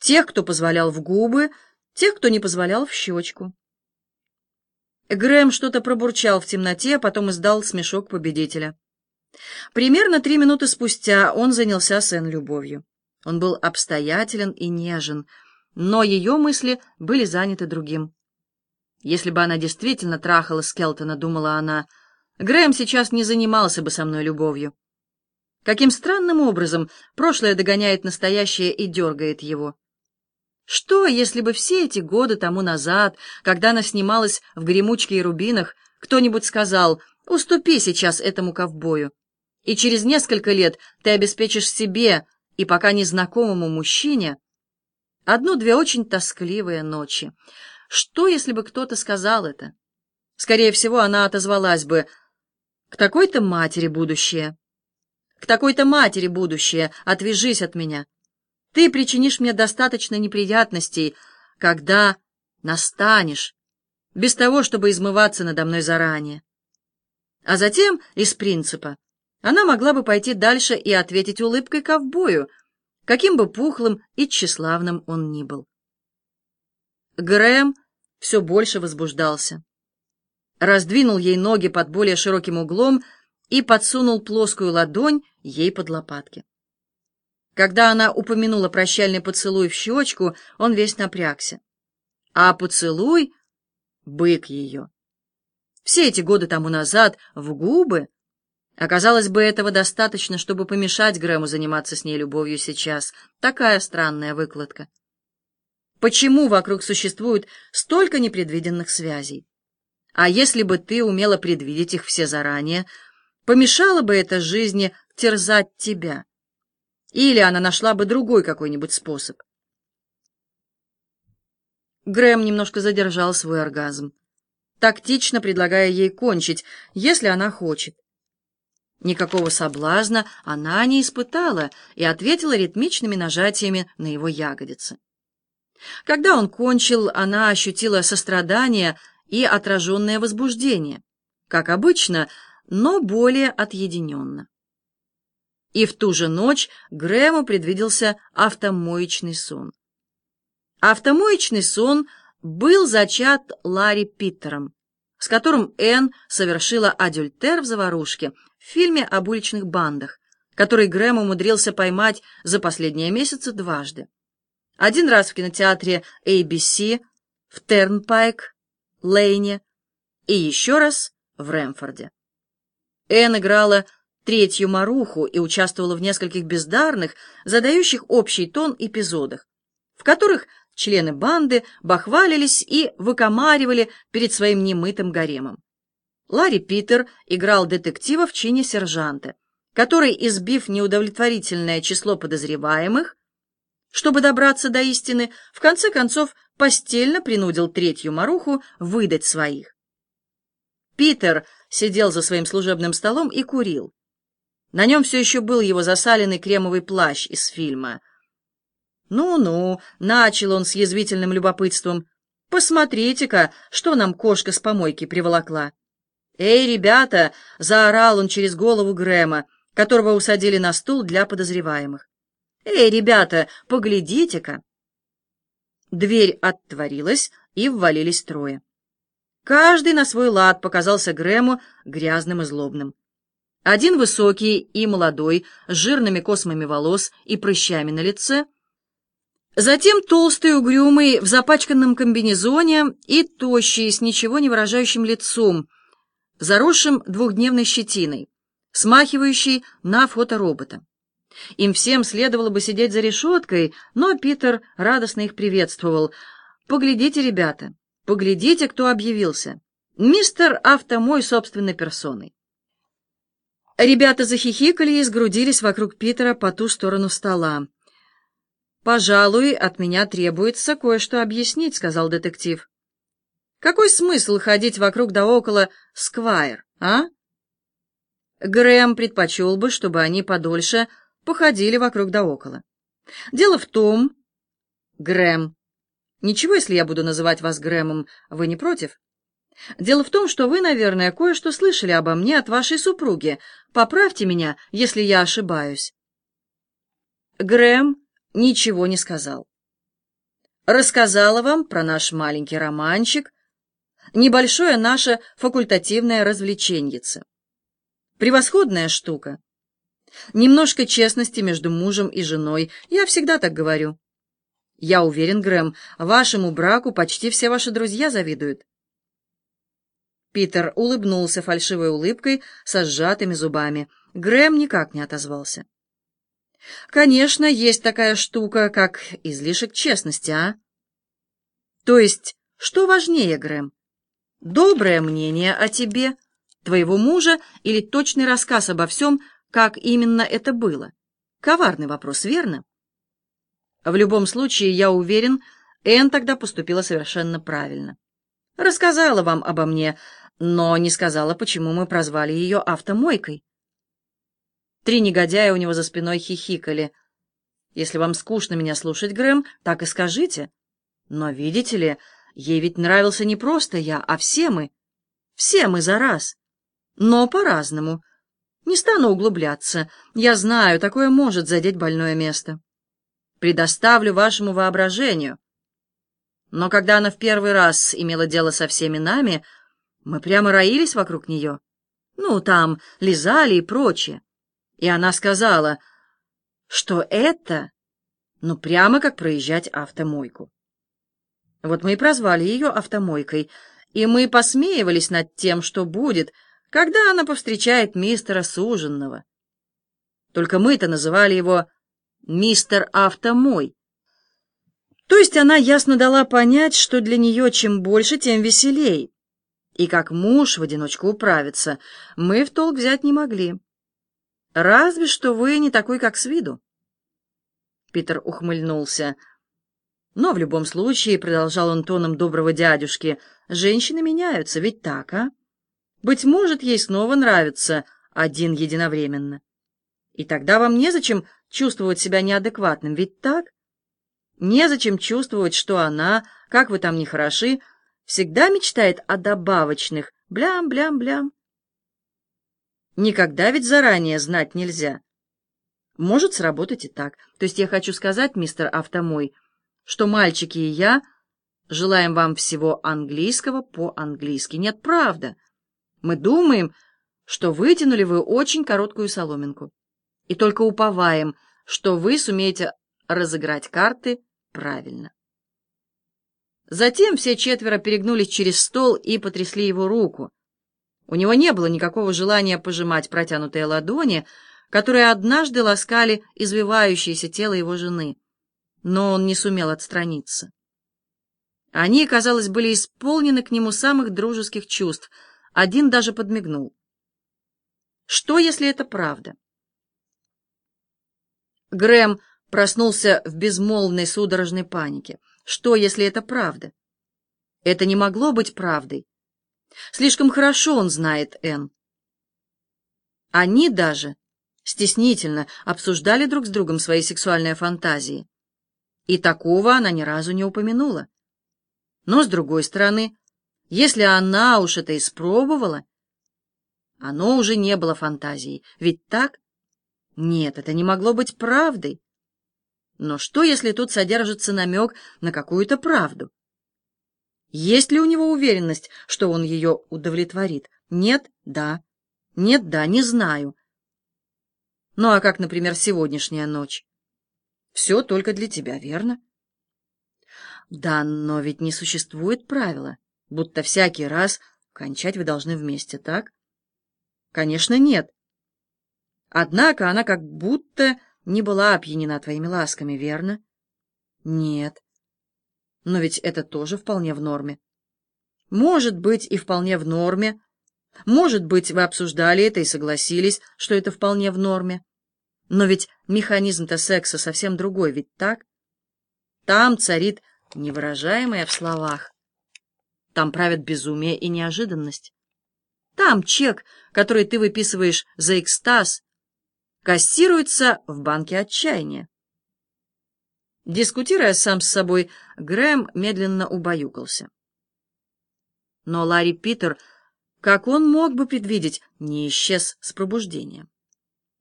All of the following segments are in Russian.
Тех, кто позволял в губы, тех, кто не позволял в щечку. Грэм что-то пробурчал в темноте, а потом издал смешок победителя. Примерно три минуты спустя он занялся Сен любовью. Он был обстоятелен и нежен, но ее мысли были заняты другим. Если бы она действительно трахала Скелтона, думала она, Грэм сейчас не занимался бы со мной любовью. Каким странным образом прошлое догоняет настоящее и дергает его. Что, если бы все эти годы тому назад, когда она снималась в «Гремучке и рубинах», кто-нибудь сказал «Уступи сейчас этому ковбою», и через несколько лет ты обеспечишь себе и пока незнакомому мужчине одну-две очень тоскливые ночи. Что, если бы кто-то сказал это? Скорее всего, она отозвалась бы «К такой-то матери будущее». «К такой-то матери будущее, отвяжись от меня». Ты причинишь мне достаточно неприятностей, когда настанешь, без того, чтобы измываться надо мной заранее. А затем, из принципа, она могла бы пойти дальше и ответить улыбкой ковбою, каким бы пухлым и тщеславным он ни был. Грэм все больше возбуждался. Раздвинул ей ноги под более широким углом и подсунул плоскую ладонь ей под лопатки. Когда она упомянула прощальный поцелуй в щечку, он весь напрягся. А поцелуй — бык ее. Все эти годы тому назад в губы Оказалось бы, этого достаточно, чтобы помешать Грэму заниматься с ней любовью сейчас. Такая странная выкладка. Почему вокруг существует столько непредвиденных связей? А если бы ты умела предвидеть их все заранее, помешало бы это жизни терзать тебя? Или она нашла бы другой какой-нибудь способ. Грэм немножко задержал свой оргазм, тактично предлагая ей кончить, если она хочет. Никакого соблазна она не испытала и ответила ритмичными нажатиями на его ягодицы. Когда он кончил, она ощутила сострадание и отраженное возбуждение, как обычно, но более отъединенно. И в ту же ночь Грэму предвиделся автомоечный сон. Автомоечный сон был зачат Ларри Питтером, с которым Энн совершила адюльтер в заварушке в фильме об уличных бандах, который Грэм умудрился поймать за последние месяцы дважды. Один раз в кинотеатре ABC, в Тернпайк, Лейне и еще раз в Рэмфорде. Энн играла третью Маруху и участвовала в нескольких бездарных, задающих общий тон эпизодах, в которых члены банды бахвалились и выкомаривали перед своим немытым гаремом. Ларри Питер играл детектива в чине сержанта, который, избив неудовлетворительное число подозреваемых, чтобы добраться до истины, в конце концов постельно принудил третью Маруху выдать своих. Питер сидел за своим служебным столом и курил. На нем все еще был его засаленный кремовый плащ из фильма. «Ну-ну», — начал он с язвительным любопытством, — «посмотрите-ка, что нам кошка с помойки приволокла». «Эй, ребята!» — заорал он через голову Грэма, которого усадили на стул для подозреваемых. «Эй, ребята, поглядите-ка!» Дверь отворилась, и ввалились трое. Каждый на свой лад показался Грэму грязным и злобным. Один высокий и молодой, с жирными космами волос и прыщами на лице. Затем толстый, угрюмый, в запачканном комбинезоне и тощий, с ничего не выражающим лицом, заросшим двухдневной щетиной, смахивающий на фоторобота. Им всем следовало бы сидеть за решеткой, но Питер радостно их приветствовал. «Поглядите, ребята, поглядите, кто объявился. Мистер Автомой собственной персоной. Ребята захихикали и сгрудились вокруг Питера по ту сторону стола. «Пожалуй, от меня требуется кое-что объяснить», — сказал детектив. «Какой смысл ходить вокруг да около Сквайр, а?» Грэм предпочел бы, чтобы они подольше походили вокруг да около. Дело в том... Грэм. Ничего, если я буду называть вас Грэмом, вы не против? Дело в том, что вы, наверное, кое-что слышали обо мне от вашей супруги. Поправьте меня, если я ошибаюсь. Грэм ничего не сказал. рассказала вам про наш маленький романчик, небольшое наше факультативное развлеченьице. Превосходная штука. Немножко честности между мужем и женой. Я всегда так говорю. Я уверен, Грэм, вашему браку почти все ваши друзья завидуют. Питер улыбнулся фальшивой улыбкой со сжатыми зубами. Грэм никак не отозвался. Конечно, есть такая штука, как излишек честности, а? То есть, что важнее, Грэм? Доброе мнение о тебе, твоего мужа или точный рассказ обо всем, как именно это было? Коварный вопрос, верно? В любом случае, я уверен, Энн тогда поступила совершенно правильно. Рассказала вам обо мне, но не сказала, почему мы прозвали ее автомойкой. Три негодяя у него за спиной хихикали. Если вам скучно меня слушать, Грэм, так и скажите. Но, видите ли, ей ведь нравился не просто я, а все мы. Все мы за раз. Но по-разному. Не стану углубляться. Я знаю, такое может задеть больное место. Предоставлю вашему воображению. Но когда она в первый раз имела дело со всеми нами, мы прямо роились вокруг нее. Ну, там, лизали и прочее. И она сказала, что это, ну, прямо как проезжать автомойку. Вот мы и прозвали ее автомойкой, и мы посмеивались над тем, что будет, когда она повстречает мистера Суженного. Только мы-то называли его «мистер Автомой». То есть она ясно дала понять, что для нее чем больше, тем веселей и как муж в одиночку управиться, мы в толк взять не могли. Разве что вы не такой, как с виду. Питер ухмыльнулся. Но в любом случае, продолжал он тоном доброго дядюшки, женщины меняются, ведь так, а? Быть может, ей снова нравится один единовременно. И тогда вам незачем чувствовать себя неадекватным, ведь так? Незачем чувствовать, что она, как вы там не хороши, всегда мечтает о добавочных. Блям-блям-блям. Никогда ведь заранее знать нельзя. Может сработать и так. То есть я хочу сказать, мистер Автомой, что мальчики и я желаем вам всего английского по-английски. Нет, правда. Мы думаем, что вытянули вы очень короткую соломинку. И только уповаем, что вы сумеете разыграть карты правильно. Затем все четверо перегнулись через стол и потрясли его руку. У него не было никакого желания пожимать протянутые ладони, которые однажды ласкали извивающееся тело его жены, но он не сумел отстраниться. Они, казалось, были исполнены к нему самых дружеских чувств, один даже подмигнул. Что, если это правда? Грэм проснулся в безмолвной судорожной панике. Что, если это правда? Это не могло быть правдой. Слишком хорошо он знает Энн. Они даже стеснительно обсуждали друг с другом свои сексуальные фантазии. И такого она ни разу не упомянула. Но, с другой стороны, если она уж это испробовала, оно уже не было фантазией. Ведь так? Нет, это не могло быть правдой. Но что, если тут содержится намек на какую-то правду? Есть ли у него уверенность, что он ее удовлетворит? Нет? Да. Нет? Да, не знаю. Ну а как, например, сегодняшняя ночь? Все только для тебя, верно? Да, но ведь не существует правила, будто всякий раз кончать вы должны вместе, так? Конечно, нет. Однако она как будто не была опьянена твоими ласками, верно? Нет. Но ведь это тоже вполне в норме. Может быть, и вполне в норме. Может быть, вы обсуждали это и согласились, что это вполне в норме. Но ведь механизм-то секса совсем другой, ведь так? Там царит невыражаемое в словах. Там правят безумие и неожиданность. Там чек, который ты выписываешь за экстаз, кассируется в банке отчаяния. Дискутируя сам с собой, Грэм медленно убаюкался. Но Ларри Питер, как он мог бы предвидеть, не исчез с пробуждением.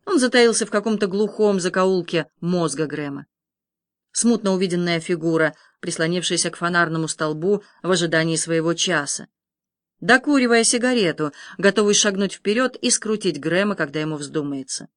Он затаился в каком-то глухом закоулке мозга Грэма. смутно увиденная фигура, прислонившаяся к фонарному столбу в ожидании своего часа, докуривая сигарету, готовый шагнуть вперед и скрутить Грэма, когда ему вздумается.